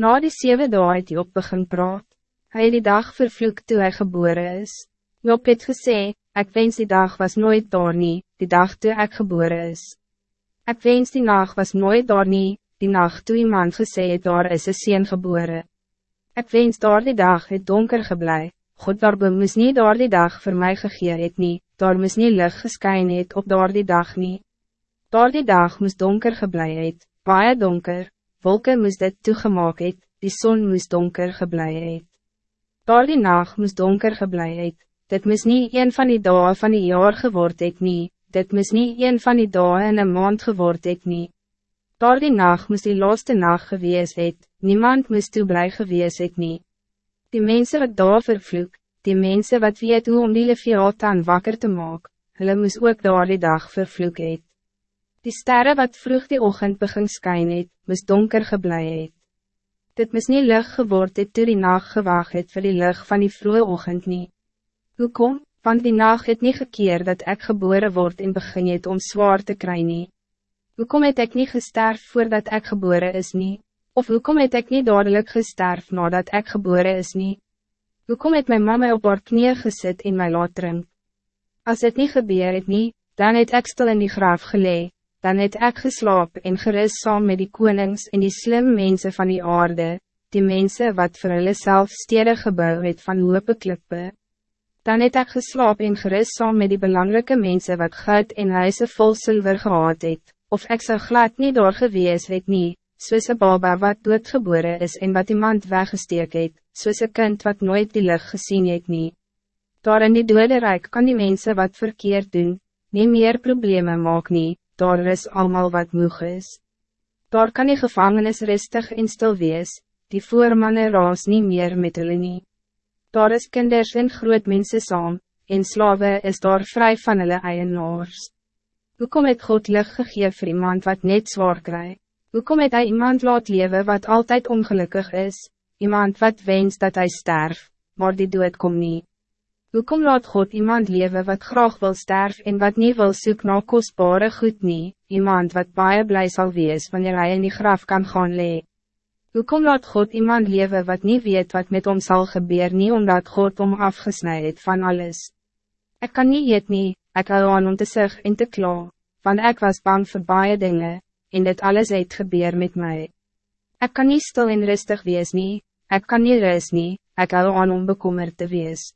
Na die zeven dagen het Job begin praat. Hij het die dag vervloek toe hij geboren is. Job het gesê, ik wens die dag was nooit daar nie, die dag toe ik geboren is. Ik wens die nacht was nooit daar nie, die nacht toe iemand gesê het daar is een sien geboren. Ik wens daar die dag het donker geblei, God daarbe moes nie daar die dag voor mij gegeer het nie, daar moes nie licht geskyn het op daar die dag nie. Daar die dag moes donker geblei het, baie donker, wolken moes dit toegemaak het, die zon moes donker geblei het. Daar die nacht moes donker geblei het, dit moes nie een van die dagen van die jaar geword het nie, dit moes nie een van die dagen in een maand geword het nie. Daar die nacht moes die laaste nacht gewees het, niemand moes toe blij gewees het nie. Die mensen wat daar vervloek, die mensen wat weet hoe om die leviathan wakker te maak, hulle moes ook daar die dag vervloek het. Die sterren wat vroeg die ochtend begin skyn het, moes donker geblei het. Dit moes nie lig geword het toe die nacht gewaag het vir die lig van die vroege ochtend nie. Hoekom? Want die nacht het nie gekeer dat ik geboren word en begin het om zwaar te kry nie. Hoekom het ek nie gesterf voordat ik geboren is nie? Of hoekom het ek nie dadelijk gesterf nadat ik geboren is nie? Hoekom het mijn mama op haar knieën gezet in mijn laat drink? As het nie gebeur het nie, dan het ek stil in die graaf gelee, dan het ek geslaap en gerust saam met die konings en die slim mensen van die aarde, die mensen wat vir hulle self stede gebouw het van hoop klippe. Dan het ek geslaap en gerust saam met die belangrijke mensen wat goud en huise vol zilver gehad het, of ek zou glad niet door gewees het nie, soos een baba wat doodgebore is en wat iemand weggesteek het, soos een kind wat nooit die lucht gezien het nie. Daar in die dode rijk kan die mensen wat verkeerd doen, nie meer problemen maak nie, daar is allemaal wat moeg is. Daar kan die gevangenis rustig en stil wees, die voormanne raas niet meer met hulle nie. Daar is kinders en groot mense saam, en slawe is daar vrij van hulle eienaars. Hoekom het God licht gegeven voor iemand wat net zwaar krijgt? Hoekom het hy iemand laat leven wat altijd ongelukkig is, iemand wat wens dat hij sterf, maar die dood kom niet? Hoekom laat God iemand leven wat graag wil sterven en wat niet wil soek na kostbare goed nie, iemand wat baie blij zal wees wanneer hij in die graf kan gaan lee? Hoekom laat God iemand leven wat niet weet wat met hom zal gebeuren nie omdat God om afgesnijd het van alles? Ik kan niet eet nie, ek hou aan om te sig en te kla, want ik was bang voor baie dingen, en dit alles het gebeur met mij. Ik kan niet stil en rustig wees nie, ik kan niet rust nie, ek hou aan om bekommerd te wees.